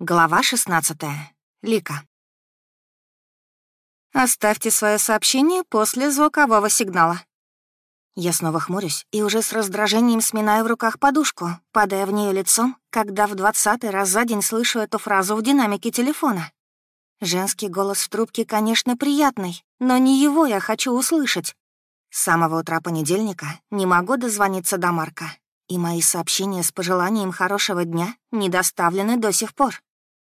Глава 16. Лика. Оставьте свое сообщение после звукового сигнала. Я снова хмурюсь и уже с раздражением сминаю в руках подушку, падая в нее лицом, когда в двадцатый раз за день слышу эту фразу в динамике телефона. Женский голос в трубке, конечно, приятный, но не его я хочу услышать. С самого утра понедельника не могу дозвониться до Марка, и мои сообщения с пожеланием хорошего дня не доставлены до сих пор.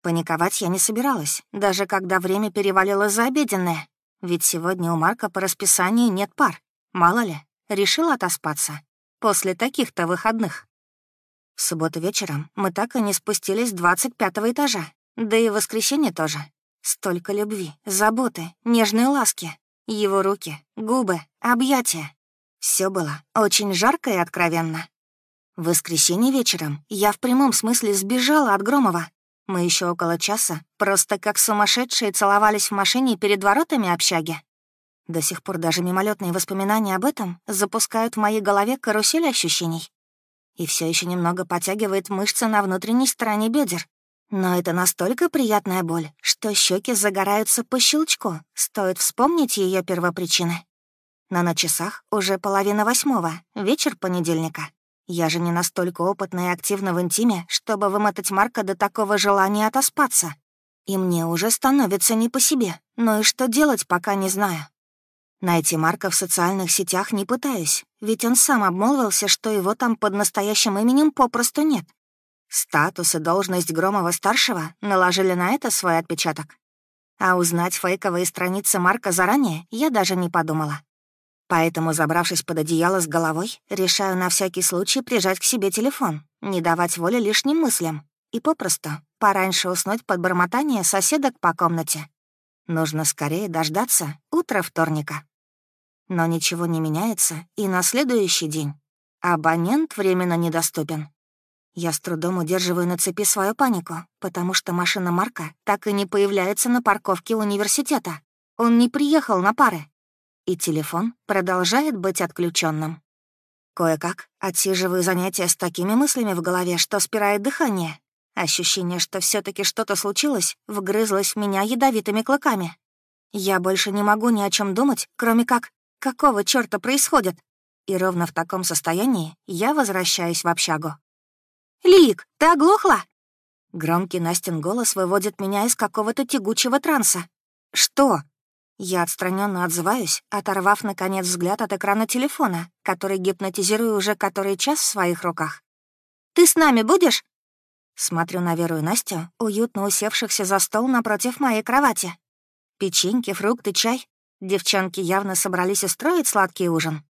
Паниковать я не собиралась, даже когда время перевалило за обеденное. Ведь сегодня у Марка по расписанию нет пар. Мало ли, решил отоспаться. После таких-то выходных. В субботу вечером мы так и не спустились с 25 этажа. Да и в воскресенье тоже. Столько любви, заботы, нежной ласки. Его руки, губы, объятия. Все было очень жарко и откровенно. В воскресенье вечером я в прямом смысле сбежала от Громова, мы еще около часа просто как сумасшедшие целовались в машине перед воротами общаги. До сих пор даже мимолетные воспоминания об этом запускают в моей голове карусель ощущений. И все еще немного подтягивает мышцы на внутренней стороне бедер. Но это настолько приятная боль, что щеки загораются по щелчку, стоит вспомнить ее первопричины. Но на часах уже половина восьмого, вечер понедельника. Я же не настолько опытна и активна в интиме, чтобы вымотать Марка до такого желания отоспаться. И мне уже становится не по себе, но и что делать, пока не знаю. Найти Марка в социальных сетях не пытаюсь, ведь он сам обмолвился, что его там под настоящим именем попросту нет. Статус и должность Громова-старшего наложили на это свой отпечаток. А узнать фейковые страницы Марка заранее я даже не подумала. Поэтому, забравшись под одеяло с головой, решаю на всякий случай прижать к себе телефон, не давать воли лишним мыслям и попросту пораньше уснуть под бормотание соседок по комнате. Нужно скорее дождаться утра вторника. Но ничего не меняется и на следующий день. Абонент временно недоступен. Я с трудом удерживаю на цепи свою панику, потому что машина Марка так и не появляется на парковке университета. Он не приехал на пары и телефон продолжает быть отключенным. Кое-как отсиживаю занятия с такими мыслями в голове, что спирает дыхание. Ощущение, что все таки что-то случилось, вгрызлось в меня ядовитыми клыками. Я больше не могу ни о чем думать, кроме как «какого чёрта происходит?» И ровно в таком состоянии я возвращаюсь в общагу. «Лик, ты оглохла?» Громкий Настин голос выводит меня из какого-то тягучего транса. «Что?» Я отстраненно отзываюсь, оторвав, наконец, взгляд от экрана телефона, который гипнотизирую уже который час в своих руках. «Ты с нами будешь?» Смотрю на Веру и Настю, уютно усевшихся за стол напротив моей кровати. Печеньки, фрукты, чай. Девчонки явно собрались устроить сладкий ужин.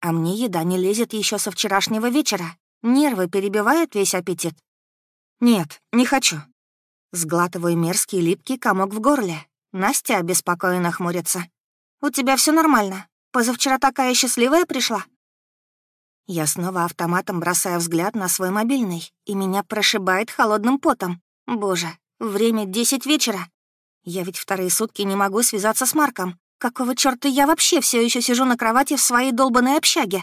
А мне еда не лезет еще со вчерашнего вечера. Нервы перебивают весь аппетит. «Нет, не хочу». Сглатываю мерзкий липкий комок в горле, Настя обеспокоенно хмурится. «У тебя все нормально. Позавчера такая счастливая пришла». Я снова автоматом бросаю взгляд на свой мобильный, и меня прошибает холодным потом. Боже, время десять вечера. Я ведь вторые сутки не могу связаться с Марком. Какого чёрта я вообще все еще сижу на кровати в своей долбанной общаге?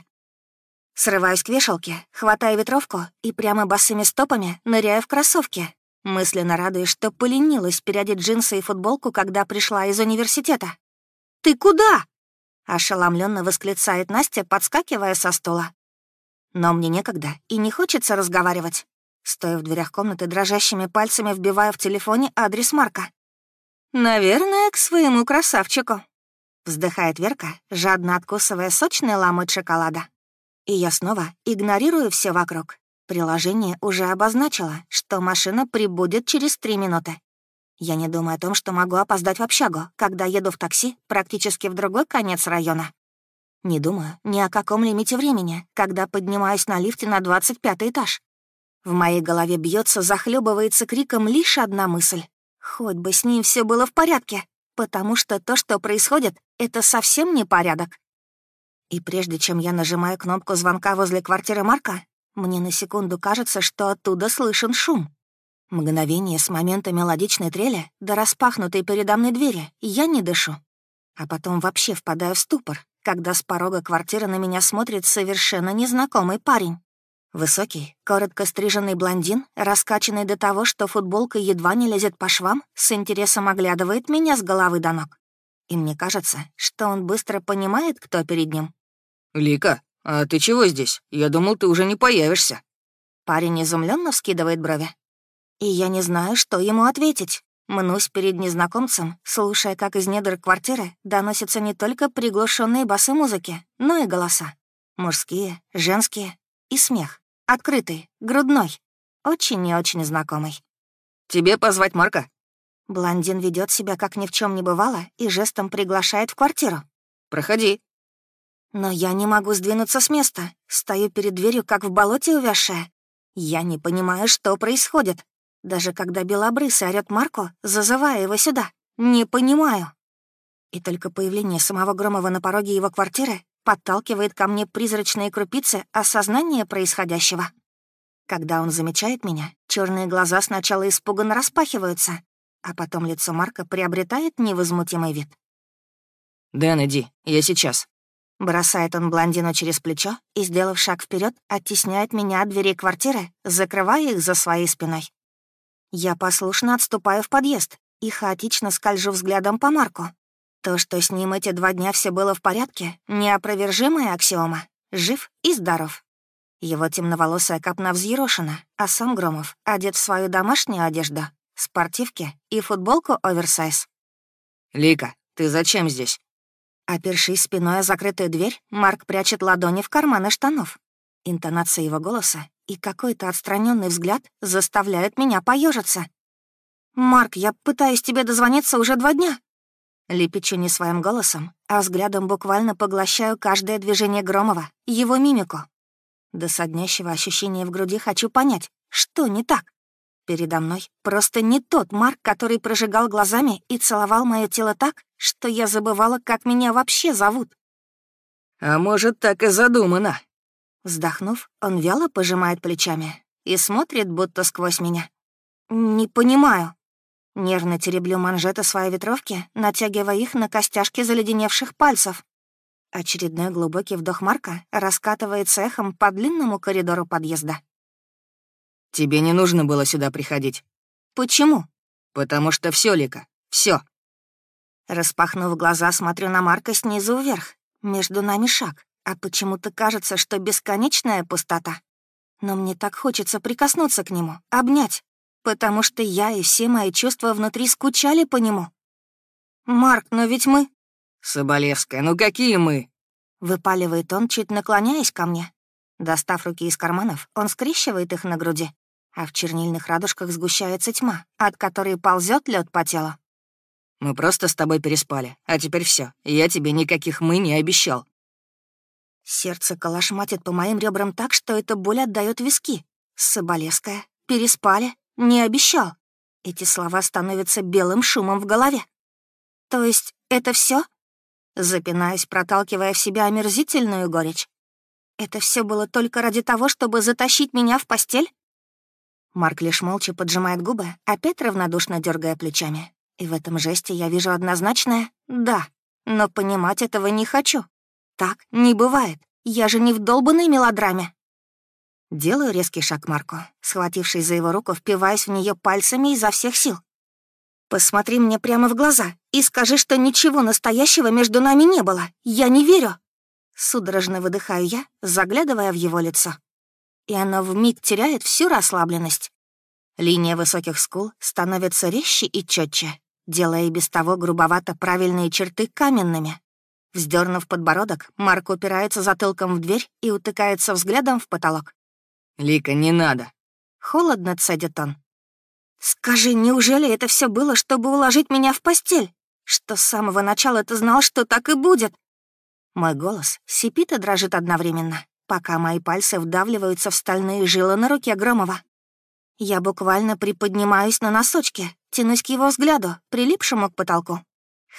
Срываюсь к вешалке, хватаю ветровку и прямо босыми стопами ныряю в кроссовки, Мысленно радуясь, что поленилась переодеть джинсы и футболку, когда пришла из университета. «Ты куда?» — ошеломленно восклицает Настя, подскакивая со стола. Но мне некогда и не хочется разговаривать. Стоя в дверях комнаты, дрожащими пальцами вбивая в телефоне адрес Марка. «Наверное, к своему красавчику», — вздыхает Верка, жадно откусывая сочный ломоть шоколада. И я снова игнорирую все вокруг, Приложение уже обозначило, что машина прибудет через три минуты. Я не думаю о том, что могу опоздать в общагу, когда еду в такси практически в другой конец района. Не думаю ни о каком лимите времени, когда поднимаюсь на лифте на 25 этаж. В моей голове бьется, захлебывается криком лишь одна мысль. Хоть бы с ним все было в порядке, потому что то, что происходит, это совсем не порядок. И прежде чем я нажимаю кнопку звонка возле квартиры Марка, мне на секунду кажется, что оттуда слышен шум. Мгновение с момента мелодичной трели до распахнутой передо мной двери я не дышу. А потом вообще впадаю в ступор, когда с порога квартиры на меня смотрит совершенно незнакомый парень. Высокий, коротко стриженный блондин, раскачанный до того, что футболка едва не лезет по швам, с интересом оглядывает меня с головы до ног. И мне кажется, что он быстро понимает, кто перед ним. «Лика, а ты чего здесь? Я думал, ты уже не появишься». Парень изумленно вскидывает брови. И я не знаю, что ему ответить. Мнусь перед незнакомцем, слушая, как из недр квартиры доносятся не только приглушенные басы музыки, но и голоса. Мужские, женские и смех. Открытый, грудной. Очень и очень знакомый. «Тебе позвать Марка?» Блондин ведет себя, как ни в чем не бывало, и жестом приглашает в квартиру. «Проходи». Но я не могу сдвинуться с места. Стою перед дверью, как в болоте увязшая. Я не понимаю, что происходит. Даже когда белобрысый орёт Марко, зазывая его сюда. Не понимаю. И только появление самого Громова на пороге его квартиры подталкивает ко мне призрачные крупицы осознания происходящего. Когда он замечает меня, черные глаза сначала испуганно распахиваются, а потом лицо Марка приобретает невозмутимый вид. «Дэн, иди, я сейчас». Бросает он блондину через плечо и, сделав шаг вперед, оттесняет меня от дверей квартиры, закрывая их за своей спиной. Я послушно отступаю в подъезд и хаотично скольжу взглядом по Марку. То, что с ним эти два дня все было в порядке, неопровержимая аксиома. Жив и здоров. Его темноволосая копна взъерошена, а сам Громов одет в свою домашнюю одежду, спортивки и футболку оверсайз. «Лика, ты зачем здесь?» Опершись спиной о закрытую дверь, Марк прячет ладони в карманы штанов. Интонация его голоса и какой-то отстраненный взгляд заставляют меня поежиться. «Марк, я пытаюсь тебе дозвониться уже два дня». Лепечу не своим голосом, а взглядом буквально поглощаю каждое движение Громова, его мимику. До соднящего ощущения в груди хочу понять, что не так. Передо мной просто не тот Марк, который прожигал глазами и целовал мое тело так, что я забывала, как меня вообще зовут. «А может, так и задумано», Вздохнув, он вяло пожимает плечами и смотрит, будто сквозь меня. «Не понимаю». Нервно тереблю манжеты своей ветровки, натягивая их на костяшки заледеневших пальцев. Очередной глубокий вдох Марка раскатывается эхом по длинному коридору подъезда. «Тебе не нужно было сюда приходить». «Почему?» «Потому что все, Лика, все. Распахнув глаза, смотрю на Марка снизу вверх. Между нами шаг. А почему-то кажется, что бесконечная пустота. Но мне так хочется прикоснуться к нему, обнять, потому что я и все мои чувства внутри скучали по нему. «Марк, но ведь мы...» «Соболевская, ну какие мы?» Выпаливает он, чуть наклоняясь ко мне. Достав руки из карманов, он скрещивает их на груди, а в чернильных радужках сгущается тьма, от которой ползет лед по телу. «Мы просто с тобой переспали, а теперь все. Я тебе никаких «мы» не обещал. Сердце калашматит по моим ребрам так, что эта боль отдает виски. Соболевская. Переспали. Не обещал. Эти слова становятся белым шумом в голове. То есть это все? Запинаюсь, проталкивая в себя омерзительную горечь. Это все было только ради того, чтобы затащить меня в постель? Марк лишь молча поджимает губы, опять равнодушно дергая плечами. И в этом жесте я вижу однозначное «да», но понимать этого не хочу. Так не бывает. Я же не в долбанной мелодраме. Делаю резкий шаг Марку, схватившись за его руку, впиваясь в нее пальцами изо всех сил. «Посмотри мне прямо в глаза и скажи, что ничего настоящего между нами не было. Я не верю!» Судорожно выдыхаю я, заглядывая в его лицо. И оно вмиг теряет всю расслабленность. Линия высоких скул становится резче и четче, делая и без того грубовато правильные черты каменными. Вздернув подбородок, Марк упирается затылком в дверь и утыкается взглядом в потолок. «Лика, не надо!» Холодно цедит он. «Скажи, неужели это все было, чтобы уложить меня в постель? Что с самого начала ты знал, что так и будет?» Мой голос сипит и дрожит одновременно, пока мои пальцы вдавливаются в стальные жилы на руке Громова. Я буквально приподнимаюсь на носочки, тянусь к его взгляду, прилипшему к потолку.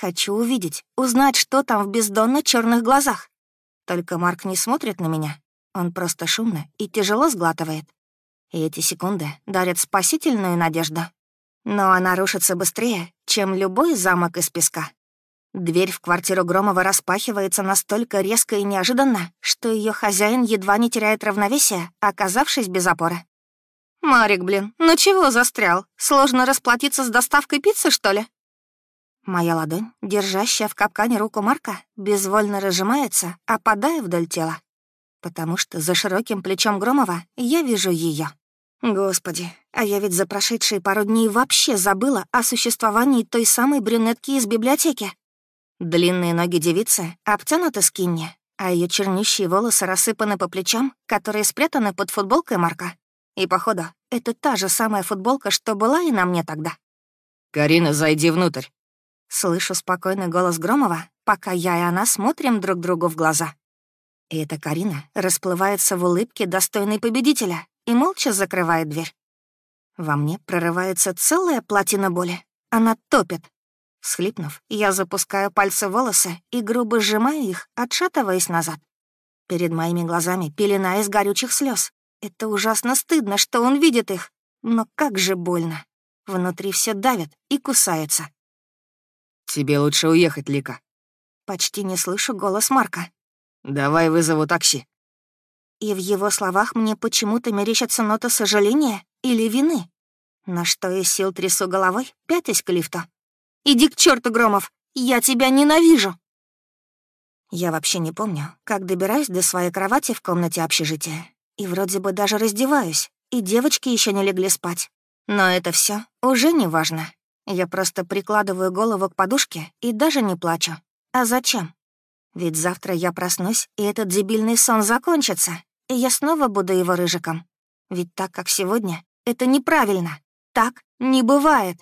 Хочу увидеть, узнать, что там в бездонно черных глазах. Только Марк не смотрит на меня. Он просто шумно и тяжело сглатывает. И эти секунды дарят спасительную надежду. Но она рушится быстрее, чем любой замок из песка. Дверь в квартиру Громова распахивается настолько резко и неожиданно, что ее хозяин едва не теряет равновесие, оказавшись без опоры. «Марик, блин, ну чего застрял? Сложно расплатиться с доставкой пиццы, что ли?» Моя ладонь, держащая в капкане руку Марка, безвольно разжимается, опадая вдоль тела. Потому что за широким плечом Громова я вижу ее. Господи, а я ведь за прошедшие пару дней вообще забыла о существовании той самой брюнетки из библиотеки. Длинные ноги девицы обтянуты скинни, а ее чернющие волосы рассыпаны по плечам, которые спрятаны под футболкой Марка. И, походу, это та же самая футболка, что была и на мне тогда. «Карина, зайди внутрь», Слышу спокойный голос Громова, пока я и она смотрим друг другу в глаза. И эта Карина расплывается в улыбке достойной победителя и молча закрывает дверь. Во мне прорывается целая плотина боли. Она топит. Схлипнув, я запускаю пальцы в волосы и грубо сжимаю их, отшатываясь назад. Перед моими глазами пелена из горючих слез. Это ужасно стыдно, что он видит их. Но как же больно. Внутри все давит и кусается. «Тебе лучше уехать, Лика». Почти не слышу голос Марка. «Давай вызову такси». И в его словах мне почему-то мерещатся ноты сожаления или вины. На что я сил трясу головой, пятясь к лифту. «Иди к черту, Громов! Я тебя ненавижу!» Я вообще не помню, как добираюсь до своей кровати в комнате общежития. И вроде бы даже раздеваюсь, и девочки еще не легли спать. Но это все уже не важно. Я просто прикладываю голову к подушке и даже не плачу. А зачем? Ведь завтра я проснусь, и этот дебильный сон закончится, и я снова буду его рыжиком. Ведь так, как сегодня, это неправильно. Так не бывает.